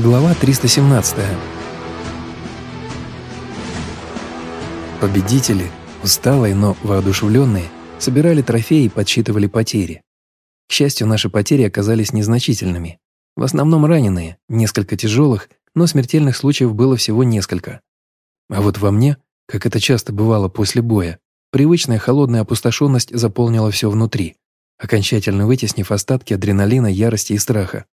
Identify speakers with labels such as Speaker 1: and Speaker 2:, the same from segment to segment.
Speaker 1: Глава 317. Победители, усталые, но воодушевленные, собирали трофеи и подсчитывали потери. К счастью, наши потери оказались незначительными. В основном раненые, несколько тяжелых, но смертельных случаев было всего несколько. А вот во мне, как это часто бывало после боя, привычная холодная опустошенность заполнила все внутри, окончательно вытеснив остатки адреналина, ярости и страха.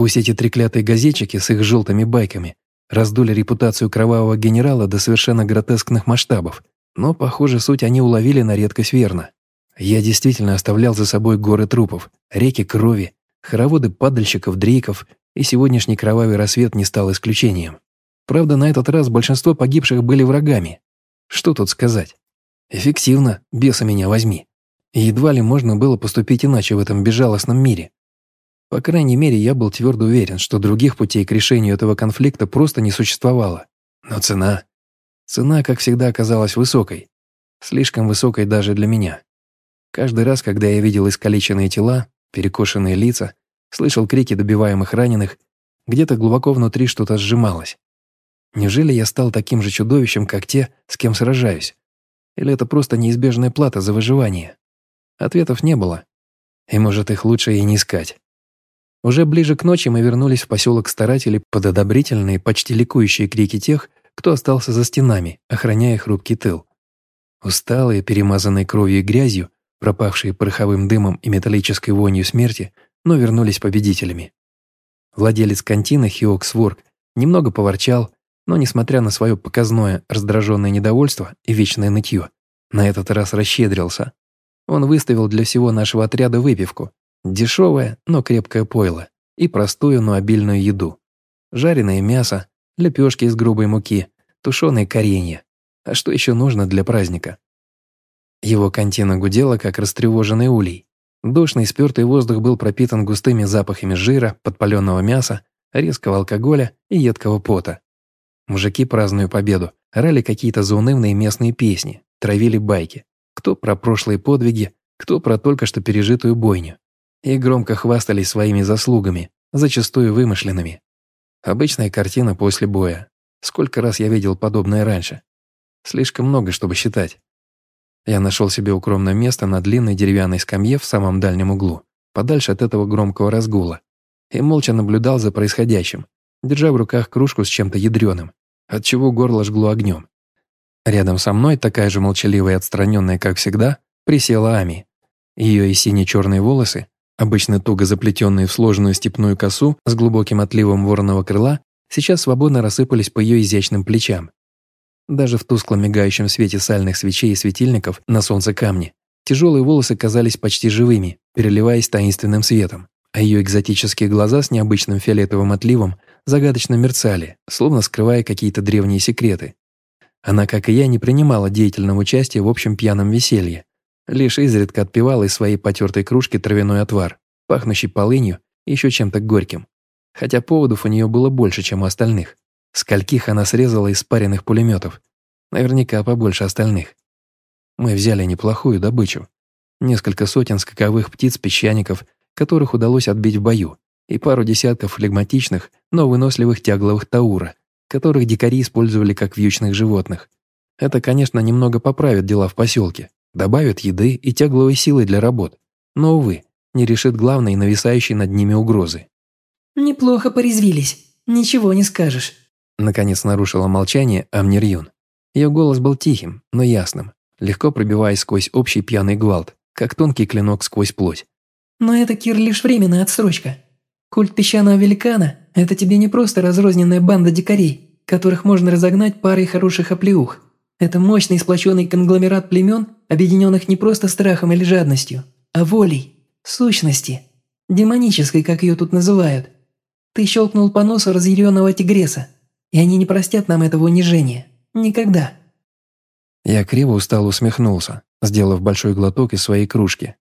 Speaker 1: Пусть эти треклятые газетчики с их желтыми байками раздули репутацию кровавого генерала до совершенно гротескных масштабов, но, похоже, суть они уловили на редкость верно. Я действительно оставлял за собой горы трупов, реки крови, хороводы падальщиков, дрейков, и сегодняшний кровавый рассвет не стал исключением. Правда, на этот раз большинство погибших были врагами. Что тут сказать? Эффективно, беса меня возьми. едва ли можно было поступить иначе в этом безжалостном мире. По крайней мере, я был твердо уверен, что других путей к решению этого конфликта просто не существовало. Но цена... Цена, как всегда, оказалась высокой. Слишком высокой даже для меня. Каждый раз, когда я видел искалеченные тела, перекошенные лица, слышал крики добиваемых раненых, где-то глубоко внутри что-то сжималось. Неужели я стал таким же чудовищем, как те, с кем сражаюсь? Или это просто неизбежная плата за выживание? Ответов не было. И может их лучше и не искать. Уже ближе к ночи мы вернулись в поселок Старатели под одобрительные, почти ликующие крики тех, кто остался за стенами, охраняя хрупкий тыл. Усталые, перемазанные кровью и грязью, пропавшие пороховым дымом и металлической вонью смерти, но вернулись победителями. Владелец кантины Хиок Сворк немного поворчал, но, несмотря на свое показное раздраженное недовольство и вечное нытье, на этот раз расщедрился. Он выставил для всего нашего отряда выпивку, Дешевое, но крепкое пойло и простую, но обильную еду. Жареное мясо, лепешки из грубой муки, тушеные коренья. А что еще нужно для праздника? Его контина гудела, как растревоженный улей. Душный спертый воздух был пропитан густыми запахами жира, подпаленного мяса, резкого алкоголя и едкого пота. Мужики, празднуя победу, орали какие-то заунывные местные песни, травили байки. Кто про прошлые подвиги, кто про только что пережитую бойню и громко хвастались своими заслугами, зачастую вымышленными. Обычная картина после боя. Сколько раз я видел подобное раньше? Слишком много, чтобы считать. Я нашел себе укромное место на длинной деревянной скамье в самом дальнем углу, подальше от этого громкого разгула, и молча наблюдал за происходящим, держа в руках кружку с чем-то ядреным, отчего горло жгло огнем. Рядом со мной, такая же молчаливая и отстраненная, как всегда, присела Ами. Ее и сине-черные волосы Обычно туго заплетенные в сложную степную косу с глубоким отливом вороного крыла сейчас свободно рассыпались по ее изящным плечам. Даже в тускло мигающем свете сальных свечей и светильников на солнце камни тяжелые волосы казались почти живыми, переливаясь таинственным светом, а ее экзотические глаза с необычным фиолетовым отливом загадочно мерцали, словно скрывая какие-то древние секреты. Она, как и я, не принимала деятельного участия в общем пьяном веселье, Лишь изредка отпивала из своей потертой кружки травяной отвар, пахнущий полынью и еще чем-то горьким. Хотя поводов у нее было больше, чем у остальных. Скольких она срезала из спаренных пулеметов. Наверняка побольше остальных. Мы взяли неплохую добычу. Несколько сотен скаковых птиц-песчаников, которых удалось отбить в бою, и пару десятков флегматичных, но выносливых тягловых таура, которых дикари использовали как вьючных животных. Это, конечно, немного поправит дела в поселке, добавит еды и тягловой силы для работ, но, увы, не решит главной нависающей над ними угрозы.
Speaker 2: «Неплохо порезвились, ничего не скажешь»,
Speaker 1: наконец нарушила молчание Амнир Юн. Ее голос был тихим, но ясным, легко пробиваясь сквозь общий пьяный гвалт, как тонкий клинок сквозь плоть.
Speaker 2: «Но это, Кир, лишь временная отсрочка. Культ песчаного великана – это тебе не просто разрозненная банда дикарей, которых можно разогнать парой хороших оплеух. Это мощный сплоченный конгломерат племен, объединенных не просто страхом или жадностью, а волей, сущности, демонической, как ее тут называют. Ты щелкнул по носу разъяренного тигреса, и они не простят нам этого унижения. Никогда.
Speaker 1: Я криво устало усмехнулся, сделав большой глоток из своей кружки.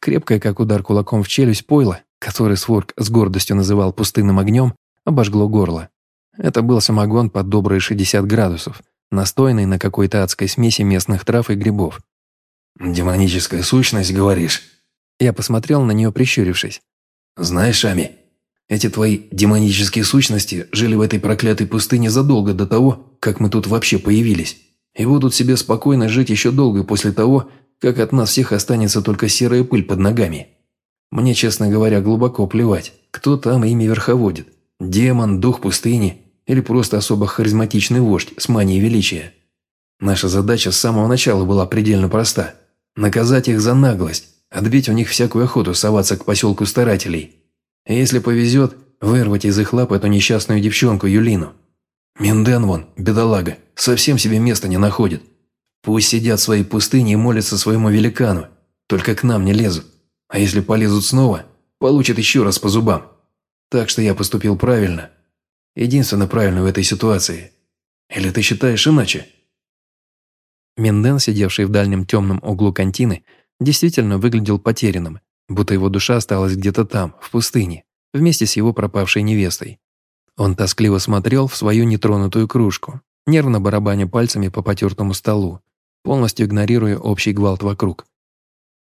Speaker 1: Крепкое, как удар кулаком в челюсть, пойло, который Сворк с гордостью называл пустынным огнем, обожгло горло. Это был самогон под добрые 60 градусов, настойный на какой-то адской смеси местных трав и грибов.
Speaker 3: «Демоническая сущность, говоришь?»
Speaker 1: Я посмотрел на нее, прищурившись.
Speaker 3: «Знаешь, Ами,
Speaker 1: Эти твои демонические сущности жили в этой проклятой пустыне задолго до того, как мы тут вообще появились, и будут себе спокойно жить еще долго после того, как от нас всех останется только серая пыль под ногами. Мне, честно говоря, глубоко плевать, кто там ими верховодит. Демон, дух пустыни или просто особо харизматичный вождь с манией величия. Наша задача с самого начала была предельно проста – наказать их за наглость, отбить у них всякую охоту соваться к поселку старателей. И если повезет, вырвать из их лап эту несчастную девчонку Юлину. Минден вон, бедолага, совсем себе места не находит. Пусть сидят в своей пустыне и молятся своему великану, только к нам не лезут. А если полезут снова, получат еще раз по зубам. Так что я поступил правильно. Единственно правильно в этой ситуации. Или ты считаешь иначе?»
Speaker 3: Минден, сидевший в дальнем темном углу контины, действительно выглядел потерянным, будто его душа осталась где-то там, в пустыне, вместе с его пропавшей невестой. Он тоскливо смотрел в свою нетронутую кружку, нервно барабаня пальцами по потертому столу, полностью игнорируя общий гвалт вокруг.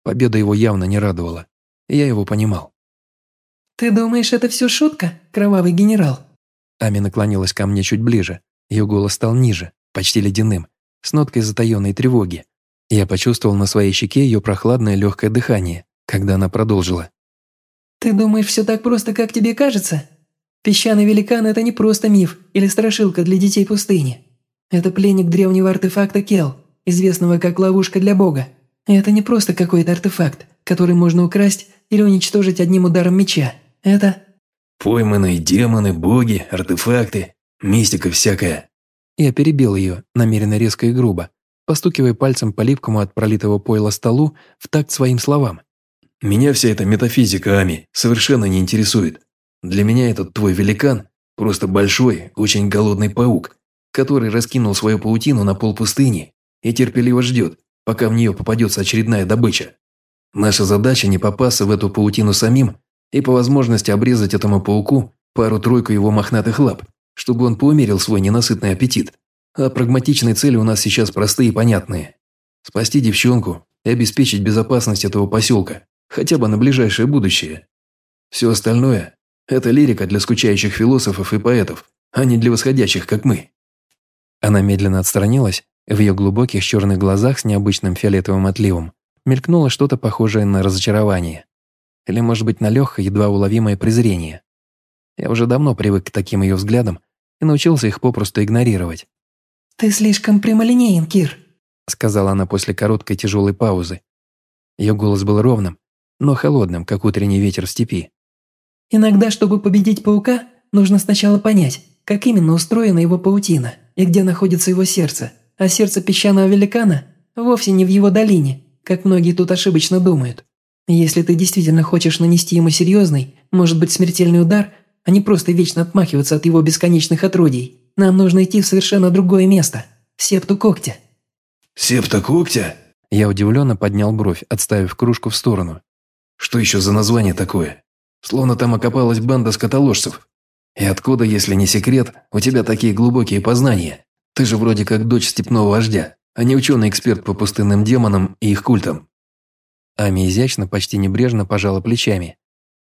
Speaker 3: Победа его явно не радовала, и я его понимал.
Speaker 2: «Ты думаешь, это все шутка, кровавый генерал?»
Speaker 3: Ами наклонилась ко мне чуть ближе, ее голос стал ниже, почти ледяным, с ноткой затаенной тревоги. Я почувствовал на своей щеке ее прохладное легкое дыхание, когда она продолжила.
Speaker 2: «Ты думаешь, все так просто, как тебе кажется? Песчаный великан – это не просто миф или страшилка для детей пустыни. Это пленник древнего артефакта Кел, известного как ловушка для бога. И это не просто какой-то артефакт, который можно украсть или уничтожить одним ударом меча. Это...»
Speaker 1: «Пойманные демоны, боги, артефакты, мистика всякая»,
Speaker 3: я перебил ее, намеренно резко и грубо, постукивая пальцем по липкому от пролитого пойла столу в такт своим словам.
Speaker 1: «Меня вся эта метафизика, Ами, совершенно не интересует. Для меня этот твой великан – просто большой, очень голодный паук, который раскинул свою паутину на пол пустыни и терпеливо ждет, пока в нее попадется очередная добыча. Наша задача не попасться в эту паутину самим и по возможности обрезать этому пауку пару-тройку его мохнатых лап, чтобы он поумерил свой ненасытный аппетит. А прагматичные цели у нас сейчас простые и понятные. Спасти девчонку и обеспечить безопасность этого поселка, хотя бы на ближайшее будущее. Все остальное – это лирика для скучающих философов и поэтов, а не для восходящих, как мы.
Speaker 3: Она медленно отстранилась, в ее глубоких черных глазах с необычным фиолетовым отливом мелькнуло что-то похожее на разочарование. Или, может быть, на легкое, едва уловимое презрение. Я уже давно привык к таким ее взглядам и научился их попросту игнорировать.
Speaker 2: «Ты слишком прямолинеен, Кир», —
Speaker 3: сказала она после короткой тяжелой паузы. Ее голос был ровным, но холодным, как утренний ветер в степи.
Speaker 2: «Иногда, чтобы победить паука, нужно сначала понять, как именно устроена его паутина и где находится его сердце. А сердце песчаного великана вовсе не в его долине, как многие тут ошибочно думают. Если ты действительно хочешь нанести ему серьезный, может быть смертельный удар – а не просто вечно отмахиваться от его бесконечных отродий. Нам нужно идти в совершенно другое место. Септу когтя».
Speaker 1: «Септа когтя?»
Speaker 3: Я удивленно поднял бровь, отставив кружку в сторону.
Speaker 1: «Что еще за название такое? Словно там окопалась банда скотоложцев. И откуда, если не секрет, у тебя такие глубокие познания? Ты же вроде как дочь степного вождя, а не ученый-эксперт по пустынным демонам и их культам».
Speaker 3: Ами изящно, почти небрежно пожала плечами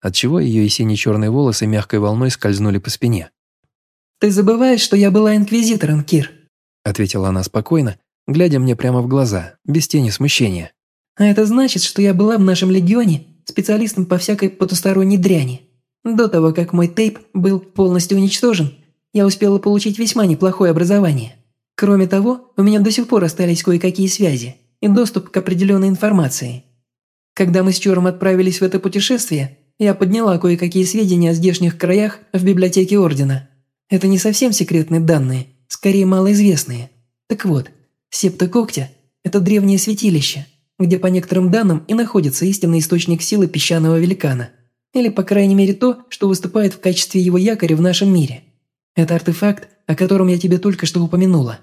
Speaker 3: отчего ее и сине-черные волосы мягкой волной скользнули по спине.
Speaker 2: «Ты забываешь, что я была инквизитором, Кир»,
Speaker 3: ответила она спокойно, глядя мне прямо в глаза, без тени смущения.
Speaker 2: «А это значит, что я была в нашем легионе специалистом по всякой потусторонней дряни. До того, как мой тейп был полностью уничтожен, я успела получить весьма неплохое образование. Кроме того, у меня до сих пор остались кое-какие связи и доступ к определенной информации. Когда мы с Чором отправились в это путешествие, я подняла кое-какие сведения о здешних краях в библиотеке Ордена. Это не совсем секретные данные, скорее малоизвестные. Так вот, Септа Когтя – это древнее святилище, где по некоторым данным и находится истинный источник силы песчаного великана. Или, по крайней мере, то, что выступает в качестве его якоря в нашем мире. Это артефакт, о котором я тебе только что упомянула.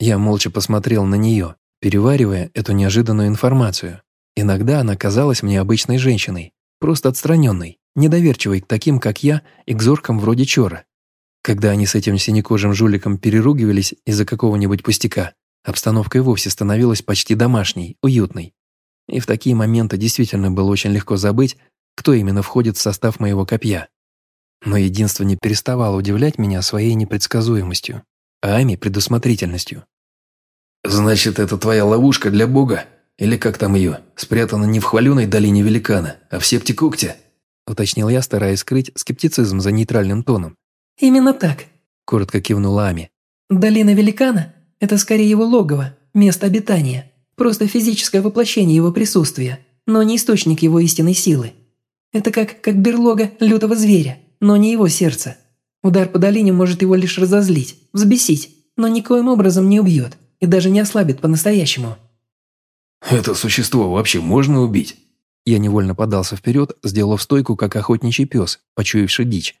Speaker 3: Я молча посмотрел на нее, переваривая эту неожиданную информацию. Иногда она казалась мне обычной женщиной, просто отстраненный, недоверчивый к таким, как я, и к зоркам вроде Чора. Когда они с этим синекожим жуликом переругивались из-за какого-нибудь пустяка, обстановка и вовсе становилась почти домашней, уютной. И в такие моменты действительно было очень легко забыть, кто именно входит в состав моего копья.
Speaker 1: Но единство не переставало удивлять меня своей непредсказуемостью, а Ами – предусмотрительностью.
Speaker 3: «Значит, это твоя ловушка для бога? Или как там ее? Спрятана не в хваленой долине великана, а в септе когтя?»
Speaker 1: – уточнил я, стараясь скрыть скептицизм за нейтральным тоном.
Speaker 2: «Именно так», –
Speaker 1: коротко кивнула Ами.
Speaker 2: «Долина великана – это скорее его логово, место обитания, просто физическое воплощение его присутствия, но не источник его истинной силы. Это как, как берлога лютого зверя, но не его сердце. Удар по долине может его лишь разозлить, взбесить, но никоим образом не убьет и даже не ослабит по-настоящему».
Speaker 3: «Это существо вообще можно убить?»
Speaker 1: Я невольно подался вперед, сделав стойку, как охотничий пес, почуявший дичь.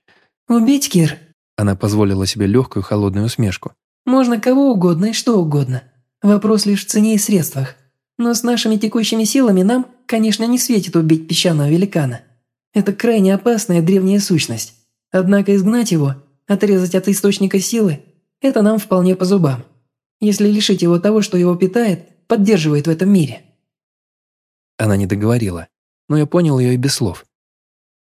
Speaker 2: «Убить, Кир?»
Speaker 1: Она позволила себе легкую холодную усмешку.
Speaker 2: «Можно кого угодно и что угодно. Вопрос лишь в цене и средствах. Но с нашими текущими силами нам, конечно, не светит убить песчаного великана. Это крайне опасная древняя сущность. Однако изгнать его, отрезать от источника силы – это нам вполне по зубам. Если лишить его того, что его питает, поддерживает в этом мире».
Speaker 1: Она не договорила но я понял ее и без слов.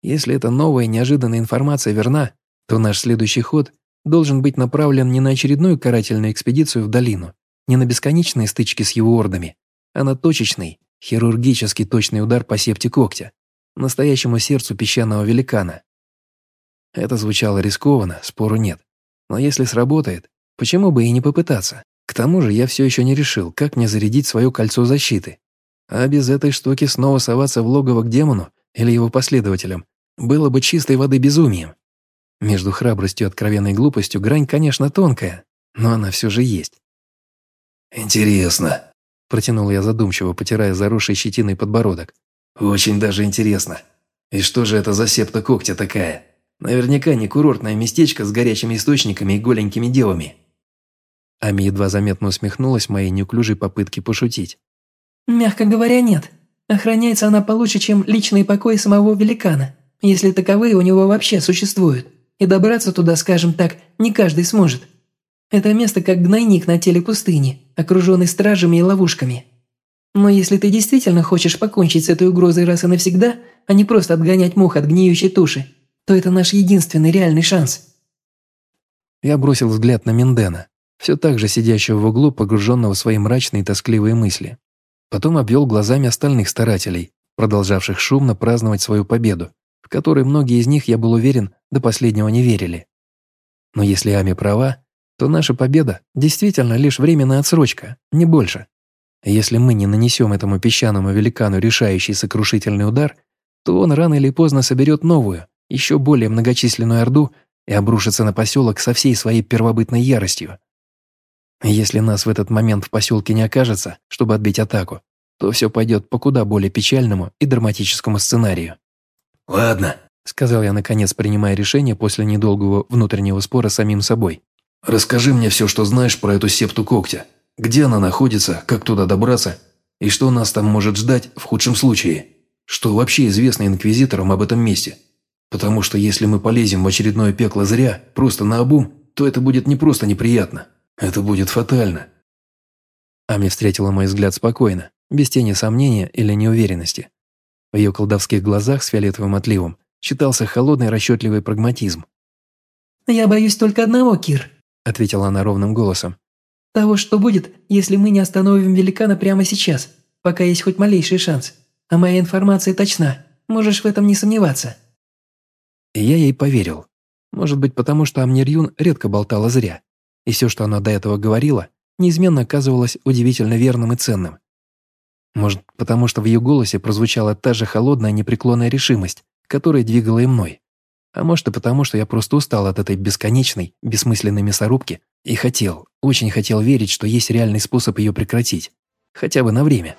Speaker 1: Если эта новая неожиданная информация верна, то наш следующий ход должен быть направлен не на очередную карательную экспедицию в долину, не на бесконечные стычки с его ордами, а на точечный, хирургически точный удар по септе когтя, настоящему сердцу песчаного великана. Это звучало рискованно, спору нет. Но если сработает, почему бы и не попытаться? К тому же я все еще не решил, как мне зарядить свое кольцо защиты. А без этой штуки снова соваться в логово к демону или его последователям было бы чистой воды безумием. Между храбростью и откровенной глупостью грань, конечно, тонкая, но она все же есть.
Speaker 3: «Интересно», –
Speaker 1: протянул я задумчиво, потирая заросший щетиной подбородок.
Speaker 3: «Очень даже интересно. И что же это за септа когтя такая? Наверняка не курортное местечко с горячими источниками и голенькими девами».
Speaker 1: Ами едва заметно усмехнулась моей неуклюжей попытке пошутить.
Speaker 2: «Мягко говоря, нет. Охраняется она получше, чем личные покои самого великана, если таковые у него вообще существуют. И добраться туда, скажем так, не каждый сможет. Это место как гнойник на теле пустыни, окруженный стражами и ловушками. Но если ты действительно хочешь покончить с этой угрозой раз и навсегда, а не просто отгонять мух от гниющей туши, то это наш единственный реальный шанс».
Speaker 1: Я бросил взгляд на Мендена, все так же сидящего в углу, погруженного в свои мрачные и тоскливые мысли. Потом обвел глазами остальных старателей, продолжавших шумно праздновать свою победу, в которой многие из них, я был уверен, до последнего не верили. Но если Ами права, то наша победа действительно лишь временная отсрочка, не больше. Если мы не нанесем этому песчаному великану решающий сокрушительный удар, то он рано или поздно соберет новую, еще более многочисленную орду и обрушится на поселок со всей своей первобытной яростью. Если нас в этот момент в поселке не окажется, чтобы отбить атаку, то все пойдет по куда более печальному и драматическому сценарию.
Speaker 3: «Ладно», —
Speaker 1: сказал я, наконец, принимая решение после недолгого внутреннего спора с самим собой.
Speaker 3: «Расскажи мне все, что знаешь про эту септу когтя. Где она находится, как туда добраться, и что нас там может ждать в худшем случае. Что вообще известно инквизиторам об этом месте. Потому что если мы полезем в очередное пекло зря, просто на обум, то это будет не просто неприятно, это будет фатально».
Speaker 1: Ами встретила мой взгляд спокойно, без тени сомнения или неуверенности. В ее колдовских глазах с фиолетовым отливом читался холодный расчетливый прагматизм.
Speaker 2: «Я боюсь только одного, Кир», —
Speaker 1: ответила она ровным голосом.
Speaker 2: «Того, что будет, если мы не остановим великана прямо сейчас, пока есть хоть малейший шанс. А моя информация точна, можешь в этом не сомневаться».
Speaker 1: И я ей поверил. Может быть, потому что Амнир Юн редко болтала зря и все, что она до этого говорила, неизменно оказывалось удивительно верным и ценным. Может, потому что в ее голосе прозвучала та же холодная непреклонная решимость, которая двигала и мной. А может и потому, что я просто устал от этой бесконечной, бессмысленной мясорубки и хотел, очень хотел верить, что есть реальный способ ее прекратить. Хотя бы на время.